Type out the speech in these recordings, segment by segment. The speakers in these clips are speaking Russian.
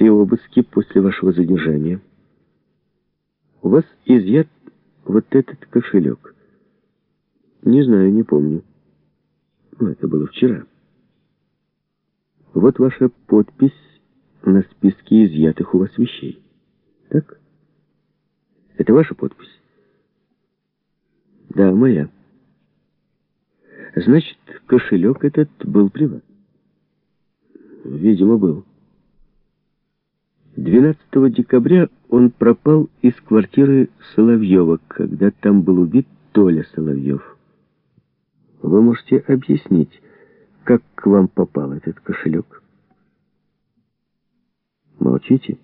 при обыске после вашего задержания у вас изъят вот этот кошелек. Не знаю, не помню. Ну, это было вчера. Вот ваша подпись на списке изъятых у вас вещей. Так? Это ваша подпись? Да, моя. Значит, кошелек этот был при вас? Видимо, был. 12 декабря он пропал из квартиры Соловьева, когда там был убит Толя Соловьев. Вы можете объяснить, как к вам попал этот кошелек? Молчите?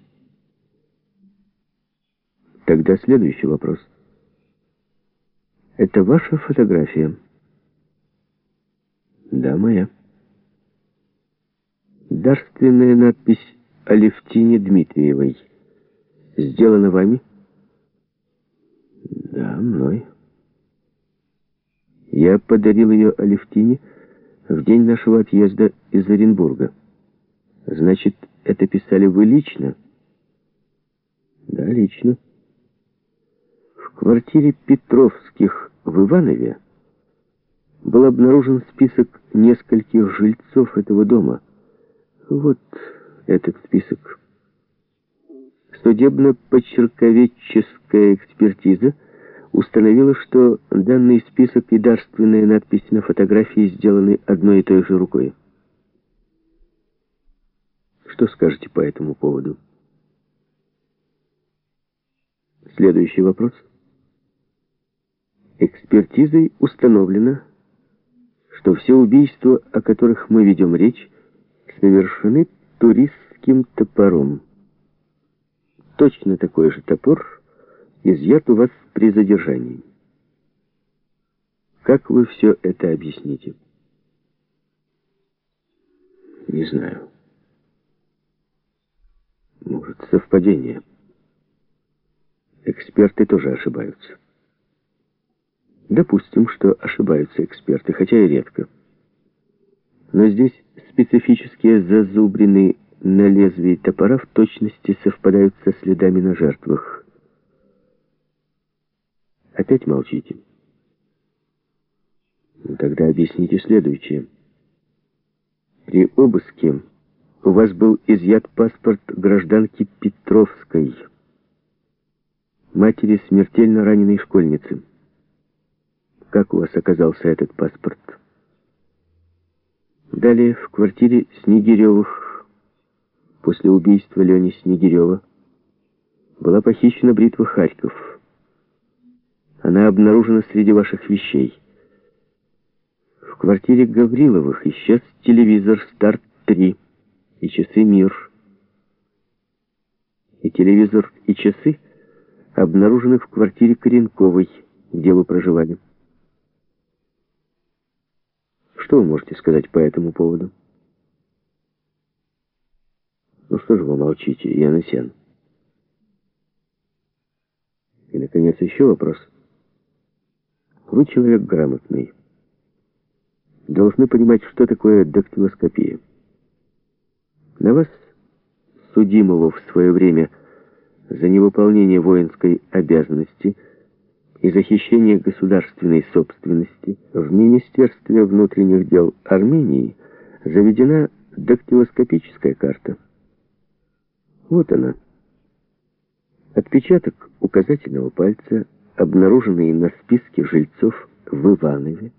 Тогда следующий вопрос. Это ваша фотография? Да, моя. Дарственная надпись Алевтине Дмитриевой. Сделана вами? Да, мной. Я подарил ее Алевтине в день нашего отъезда из Оренбурга. Значит, это писали вы лично? Да, лично. В квартире Петровских в Иванове был обнаружен список нескольких жильцов этого дома. Вот этот список. Судебно-почерковедческая экспертиза установила, что данный список и дарственная надпись на фотографии сделаны одной и той же рукой. Что скажете по этому поводу? Следующий вопрос. Экспертизой установлено, что все убийства, о которых мы ведем речь, совершены туристским топором. Точно такой же топор изъят у вас при задержании. Как вы все это объясните? Не знаю. Может, совпадение. Эксперты тоже ошибаются. Допустим, что ошибаются эксперты, хотя и редко. Но здесь специфические зазубрины на лезвии топора в точности совпадают со следами на жертвах. Опять молчите. Тогда объясните следующее. При обыске у вас был изъят паспорт гражданки Петровской, матери смертельно раненой школьницы. Как у вас оказался этот паспорт? Далее в квартире Снегиревых после убийства Лени Снегирева была похищена бритва Харьков. Она обнаружена среди ваших вещей. В квартире Гавриловых исчез телевизор «Старт-3» и часы «Мир». И телевизор, и часы обнаружены в квартире Коренковой, где вы проживали. Что вы можете сказать по этому поводу? Ну что же вы молчите, Яносян? И, наконец, еще вопрос. Вы человек грамотный. Должны понимать, что такое дактилоскопия. На вас, судимого в свое время за невыполнение воинской обязанности, и захищение государственной собственности в Министерстве внутренних дел Армении заведена дактилоскопическая карта. Вот она. Отпечаток указательного пальца, обнаруженный на списке жильцов в Иванове,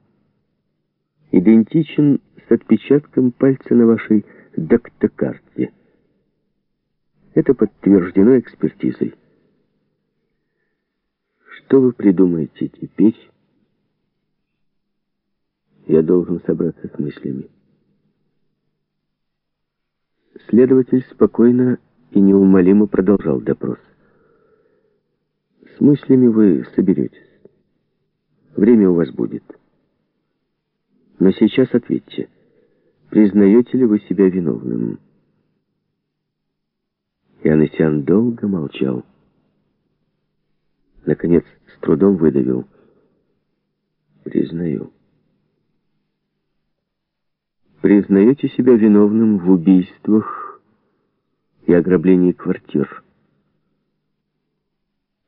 идентичен с отпечатком пальца на вашей дактокарте. Это подтверждено экспертизой. Что вы придумаете теперь? Я должен собраться с мыслями. Следователь спокойно и неумолимо продолжал допрос. С мыслями вы соберетесь. Время у вас будет. Но сейчас ответьте, признаете ли вы себя виновным? Янысян долго молчал. Наконец, с трудом выдавил. Признаю. Признаете себя виновным в убийствах и ограблении квартир.